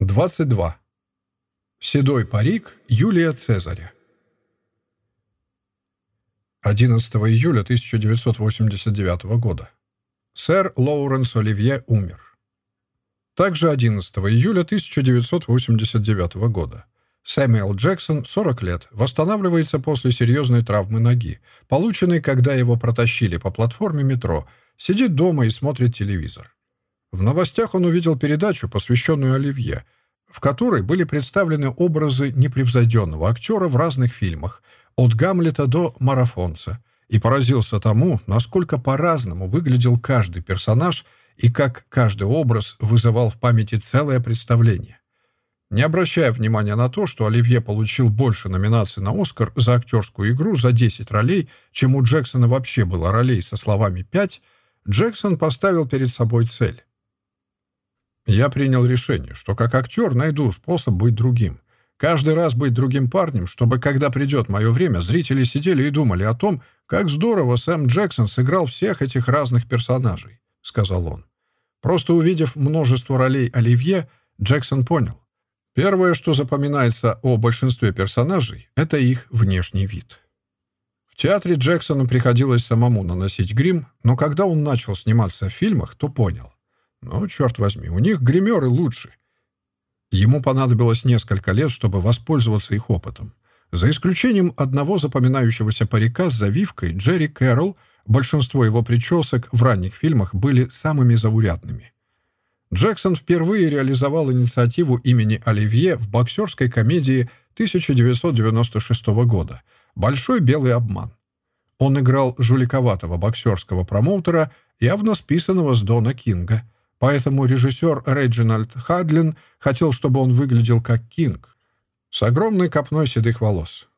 22. Седой парик Юлия Цезаря. 11 июля 1989 года. Сэр Лоуренс Оливье умер. Также 11 июля 1989 года. Сэмюэл Джексон, 40 лет, восстанавливается после серьезной травмы ноги, полученной, когда его протащили по платформе метро, сидит дома и смотрит телевизор. В новостях он увидел передачу, посвященную Оливье, в которой были представлены образы непревзойденного актера в разных фильмах, от «Гамлета» до «Марафонца», и поразился тому, насколько по-разному выглядел каждый персонаж и как каждый образ вызывал в памяти целое представление. Не обращая внимания на то, что Оливье получил больше номинаций на «Оскар» за актерскую игру за 10 ролей, чем у Джексона вообще было ролей со словами «5», Джексон поставил перед собой цель я принял решение, что как актер найду способ быть другим. Каждый раз быть другим парнем, чтобы, когда придет мое время, зрители сидели и думали о том, как здорово Сэм Джексон сыграл всех этих разных персонажей, — сказал он. Просто увидев множество ролей Оливье, Джексон понял. Первое, что запоминается о большинстве персонажей, это их внешний вид. В театре Джексону приходилось самому наносить грим, но когда он начал сниматься в фильмах, то понял. Ну, черт возьми, у них гримеры лучше. Ему понадобилось несколько лет, чтобы воспользоваться их опытом. За исключением одного запоминающегося парика с завивкой, Джерри Кэрролл, большинство его причесок в ранних фильмах были самыми заурядными. Джексон впервые реализовал инициативу имени Оливье в боксерской комедии 1996 года «Большой белый обман». Он играл жуликоватого боксерского промоутера, явно списанного с Дона Кинга – Поэтому режиссер Реджинальд Хадлин хотел, чтобы он выглядел как Кинг, с огромной копной седых волос.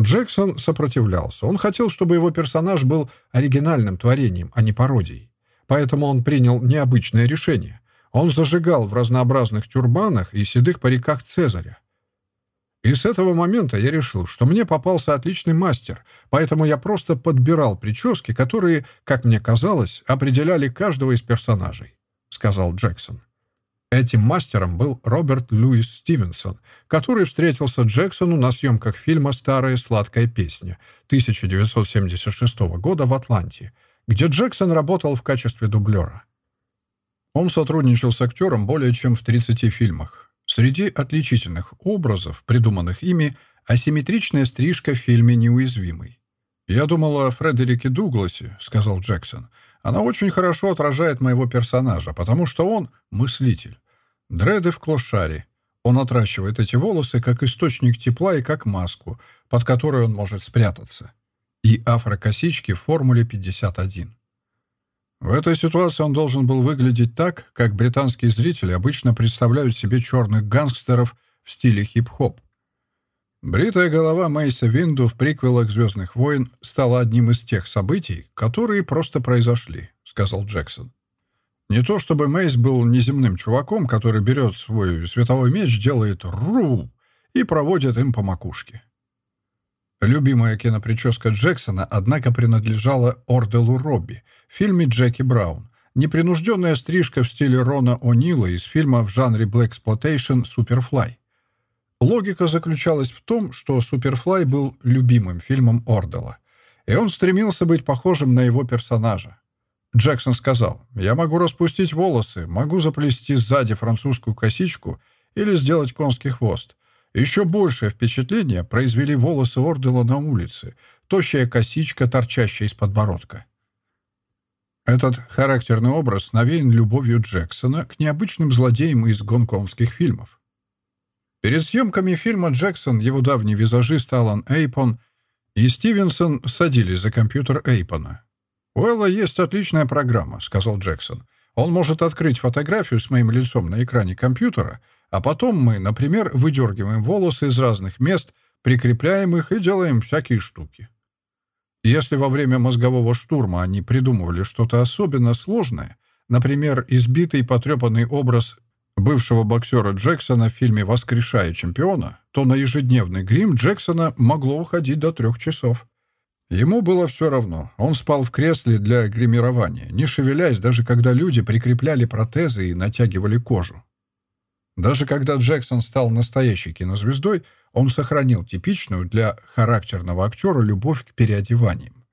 Джексон сопротивлялся. Он хотел, чтобы его персонаж был оригинальным творением, а не пародией. Поэтому он принял необычное решение. Он зажигал в разнообразных тюрбанах и седых париках Цезаря. И с этого момента я решил, что мне попался отличный мастер, поэтому я просто подбирал прически, которые, как мне казалось, определяли каждого из персонажей сказал Джексон. Этим мастером был Роберт Льюис Стивенсон, который встретился Джексону на съемках фильма «Старая сладкая песня» 1976 года в Атланте, где Джексон работал в качестве дублера. Он сотрудничал с актером более чем в 30 фильмах. Среди отличительных образов, придуманных ими, асимметричная стрижка в фильме «Неуязвимый». «Я думал о Фредерике Дугласе», — сказал Джексон. «Она очень хорошо отражает моего персонажа, потому что он — мыслитель. Дреды в клошаре. Он отращивает эти волосы как источник тепла и как маску, под которой он может спрятаться. И афрокосички в формуле 51. В этой ситуации он должен был выглядеть так, как британские зрители обычно представляют себе черных гангстеров в стиле хип-хоп. Бритая голова Мейса Винду в приквелах «Звездных войн» стала одним из тех событий, которые просто произошли, — сказал Джексон. Не то чтобы Мейс был неземным чуваком, который берет свой световой меч, делает «ру» и проводит им по макушке. Любимая киноприческа Джексона, однако, принадлежала Орделу Робби в фильме «Джеки Браун», непринужденная стрижка в стиле Рона О'Нила из фильма в жанре Exploitation «Суперфлай». Логика заключалась в том, что «Суперфлай» был любимым фильмом Ордела, и он стремился быть похожим на его персонажа. Джексон сказал, «Я могу распустить волосы, могу заплести сзади французскую косичку или сделать конский хвост. Еще большее впечатление произвели волосы Ордела на улице, тощая косичка, торчащая из подбородка». Этот характерный образ навеян любовью Джексона к необычным злодеям из гонконгских фильмов. Перед съемками фильма Джексон, его давний визажист Алан Эйпон и Стивенсон садились за компьютер Эйпона. «У Элла есть отличная программа», — сказал Джексон. «Он может открыть фотографию с моим лицом на экране компьютера, а потом мы, например, выдергиваем волосы из разных мест, прикрепляем их и делаем всякие штуки». Если во время мозгового штурма они придумывали что-то особенно сложное, например, избитый потрепанный образ бывшего боксера Джексона в фильме «Воскрешая чемпиона», то на ежедневный грим Джексона могло уходить до трех часов. Ему было все равно. Он спал в кресле для гримирования, не шевелясь, даже когда люди прикрепляли протезы и натягивали кожу. Даже когда Джексон стал настоящей кинозвездой, он сохранил типичную для характерного актера любовь к переодеваниям.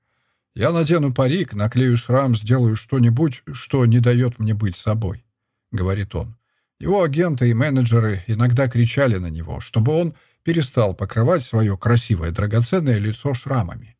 «Я надену парик, наклею шрам, сделаю что-нибудь, что не дает мне быть собой», — говорит он. Его агенты и менеджеры иногда кричали на него, чтобы он перестал покрывать свое красивое драгоценное лицо шрамами.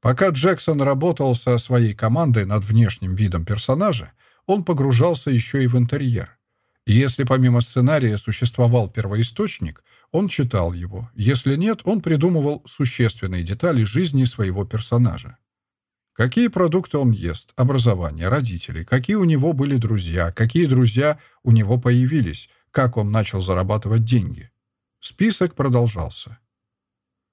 Пока Джексон работал со своей командой над внешним видом персонажа, он погружался еще и в интерьер. И если помимо сценария существовал первоисточник, он читал его. Если нет, он придумывал существенные детали жизни своего персонажа. Какие продукты он ест, образование, родители, какие у него были друзья, какие друзья у него появились, как он начал зарабатывать деньги. Список продолжался.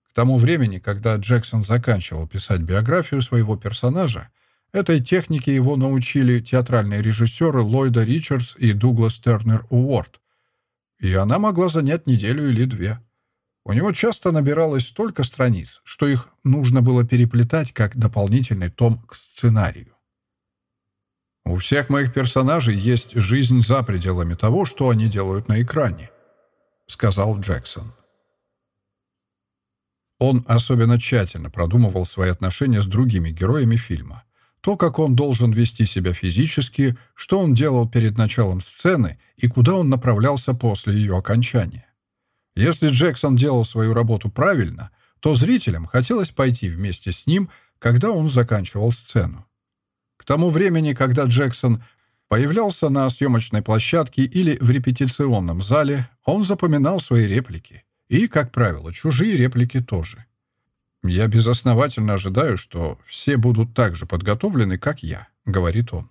К тому времени, когда Джексон заканчивал писать биографию своего персонажа, этой технике его научили театральные режиссеры Ллойда Ричардс и Дуглас Тернер Уорд, и она могла занять неделю или две. У него часто набиралось столько страниц, что их нужно было переплетать как дополнительный том к сценарию. «У всех моих персонажей есть жизнь за пределами того, что они делают на экране», — сказал Джексон. Он особенно тщательно продумывал свои отношения с другими героями фильма. То, как он должен вести себя физически, что он делал перед началом сцены и куда он направлялся после ее окончания. Если Джексон делал свою работу правильно, то зрителям хотелось пойти вместе с ним, когда он заканчивал сцену. К тому времени, когда Джексон появлялся на съемочной площадке или в репетиционном зале, он запоминал свои реплики. И, как правило, чужие реплики тоже. «Я безосновательно ожидаю, что все будут так же подготовлены, как я», — говорит он.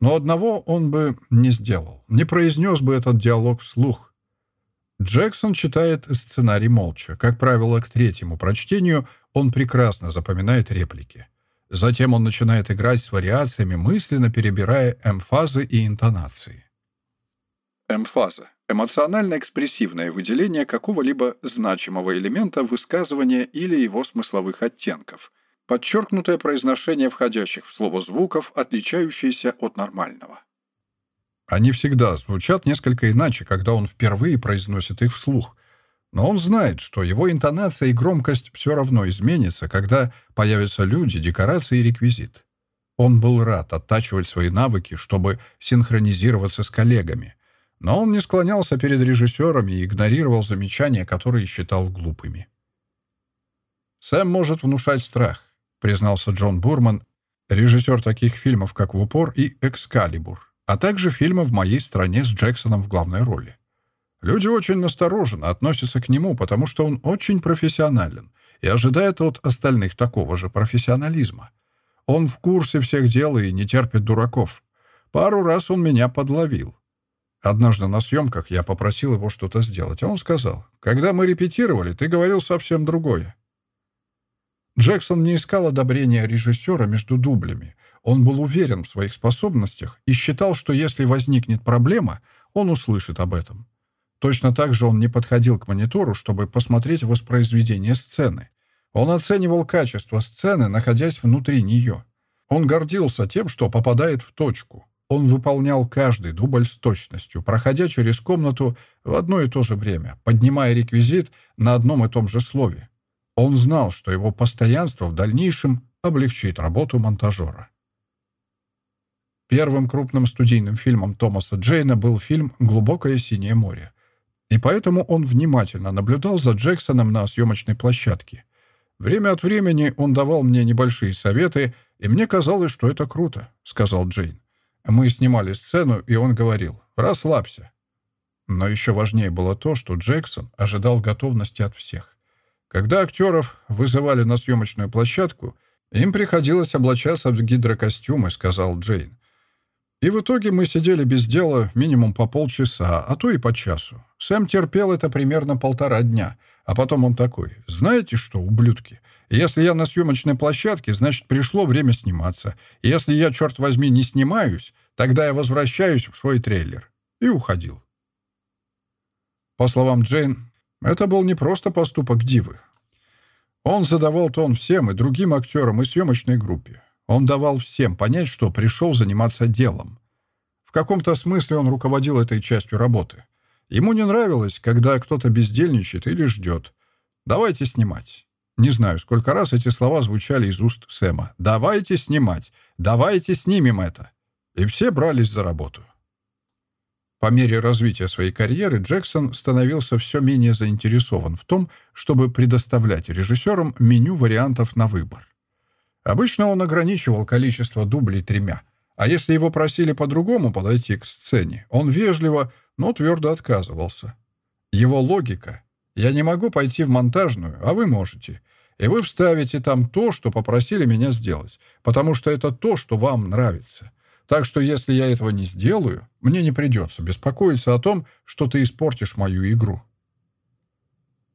Но одного он бы не сделал, не произнес бы этот диалог вслух, Джексон читает сценарий молча. Как правило, к третьему прочтению он прекрасно запоминает реплики. Затем он начинает играть с вариациями, мысленно перебирая эмфазы и интонации. Эмфаза — эмоционально-экспрессивное выделение какого-либо значимого элемента высказывания или его смысловых оттенков. Подчеркнутое произношение входящих в слово звуков, отличающееся от нормального. Они всегда звучат несколько иначе, когда он впервые произносит их вслух. Но он знает, что его интонация и громкость все равно изменятся, когда появятся люди, декорации и реквизит. Он был рад оттачивать свои навыки, чтобы синхронизироваться с коллегами. Но он не склонялся перед режиссерами и игнорировал замечания, которые считал глупыми. «Сэм может внушать страх», — признался Джон Бурман, режиссер таких фильмов, как «В упор» и «Экскалибур» а также фильма «В моей стране» с Джексоном в главной роли. Люди очень настороженно относятся к нему, потому что он очень профессионален и ожидает от остальных такого же профессионализма. Он в курсе всех дел и не терпит дураков. Пару раз он меня подловил. Однажды на съемках я попросил его что-то сделать, а он сказал, «Когда мы репетировали, ты говорил совсем другое». Джексон не искал одобрения режиссера между дублями, он был уверен в своих способностях и считал, что если возникнет проблема, он услышит об этом. Точно так же он не подходил к монитору, чтобы посмотреть воспроизведение сцены. Он оценивал качество сцены, находясь внутри нее. Он гордился тем, что попадает в точку. Он выполнял каждый дубль с точностью, проходя через комнату в одно и то же время, поднимая реквизит на одном и том же слове. Он знал, что его постоянство в дальнейшем облегчит работу монтажера. Первым крупным студийным фильмом Томаса Джейна был фильм «Глубокое синее море». И поэтому он внимательно наблюдал за Джексоном на съемочной площадке. Время от времени он давал мне небольшие советы, и мне казалось, что это круто, — сказал Джейн. Мы снимали сцену, и он говорил «расслабься». Но еще важнее было то, что Джексон ожидал готовности от всех. Когда актеров вызывали на съемочную площадку, им приходилось облачаться в гидрокостюмы, сказал Джейн. И в итоге мы сидели без дела минимум по полчаса, а то и по часу. Сэм терпел это примерно полтора дня, а потом он такой, «Знаете что, ублюдки, если я на съемочной площадке, значит, пришло время сниматься. Если я, черт возьми, не снимаюсь, тогда я возвращаюсь в свой трейлер». И уходил. По словам Джейн, это был не просто поступок дивы. Он задавал тон всем и другим актерам и съемочной группе. Он давал всем понять, что пришел заниматься делом. В каком-то смысле он руководил этой частью работы. Ему не нравилось, когда кто-то бездельничает или ждет. «Давайте снимать». Не знаю, сколько раз эти слова звучали из уст Сэма. «Давайте снимать! Давайте снимем это!» И все брались за работу. По мере развития своей карьеры Джексон становился все менее заинтересован в том, чтобы предоставлять режиссерам меню вариантов на выбор. Обычно он ограничивал количество дублей тремя, а если его просили по-другому подойти к сцене, он вежливо, но твердо отказывался. Его логика «я не могу пойти в монтажную, а вы можете», и вы вставите там то, что попросили меня сделать, потому что это то, что вам нравится. Так что если я этого не сделаю, мне не придется беспокоиться о том, что ты испортишь мою игру».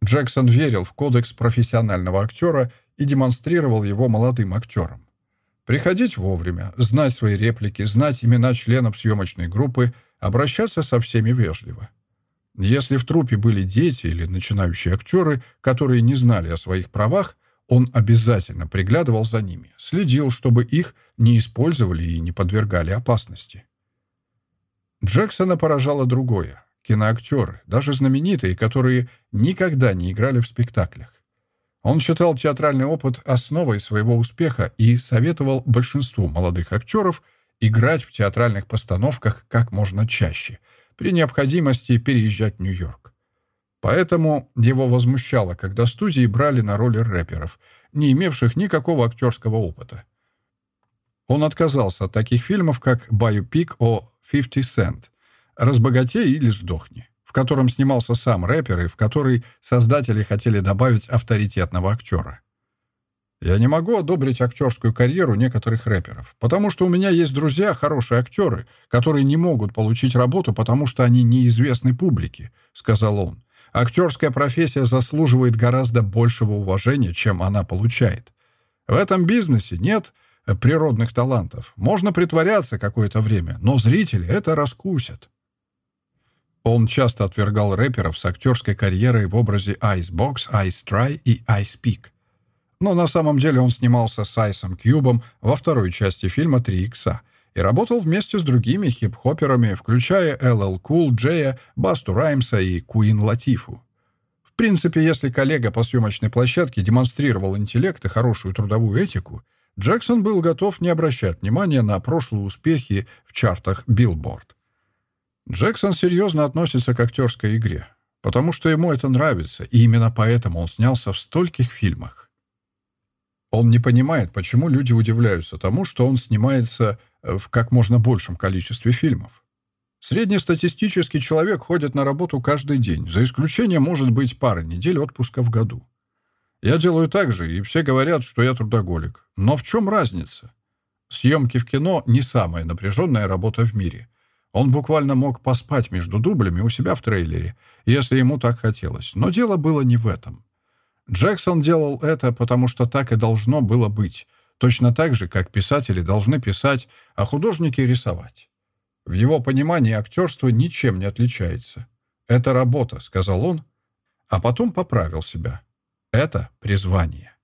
Джексон верил в кодекс профессионального актера и демонстрировал его молодым актерам. Приходить вовремя, знать свои реплики, знать имена членов съемочной группы, обращаться со всеми вежливо. Если в трупе были дети или начинающие актеры, которые не знали о своих правах, он обязательно приглядывал за ними, следил, чтобы их не использовали и не подвергали опасности. Джексона поражало другое. Киноактеры, даже знаменитые, которые никогда не играли в спектаклях. Он считал театральный опыт основой своего успеха и советовал большинству молодых актеров играть в театральных постановках как можно чаще, при необходимости переезжать в Нью-Йорк. Поэтому его возмущало, когда студии брали на роли рэперов, не имевших никакого актерского опыта. Он отказался от таких фильмов, как «Байопик» о 50 Cent «Разбогатей или сдохни», в котором снимался сам рэпер и в который создатели хотели добавить авторитетного актера. Я не могу одобрить актерскую карьеру некоторых рэперов, потому что у меня есть друзья, хорошие актеры, которые не могут получить работу, потому что они неизвестны публике», — сказал он. Актерская профессия заслуживает гораздо большего уважения, чем она получает. В этом бизнесе нет природных талантов. Можно притворяться какое-то время, но зрители это раскусят. Он часто отвергал рэперов с актерской карьерой в образе Icebox, Ice Try и Ice Peak. Но на самом деле он снимался с Айсом Кьюбом во второй части фильма «Три икса», и работал вместе с другими хип-хоперами, включая LL Cool J, Басту Раймса и Куин Латифу. В принципе, если коллега по съемочной площадке демонстрировал интеллект и хорошую трудовую этику, Джексон был готов не обращать внимания на прошлые успехи в чартах Billboard. Джексон серьезно относится к актерской игре, потому что ему это нравится, и именно поэтому он снялся в стольких фильмах. Он не понимает, почему люди удивляются тому, что он снимается в как можно большем количестве фильмов. Среднестатистический человек ходит на работу каждый день, за исключением, может быть, пары недель отпуска в году. Я делаю так же, и все говорят, что я трудоголик. Но в чем разница? Съемки в кино — не самая напряженная работа в мире. Он буквально мог поспать между дублями у себя в трейлере, если ему так хотелось. Но дело было не в этом. Джексон делал это, потому что так и должно было быть. Точно так же, как писатели должны писать, а художники рисовать. В его понимании актерство ничем не отличается. «Это работа», — сказал он, а потом поправил себя. «Это призвание».